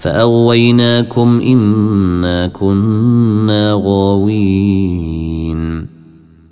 فأغويناكم إنا كنا غاوين.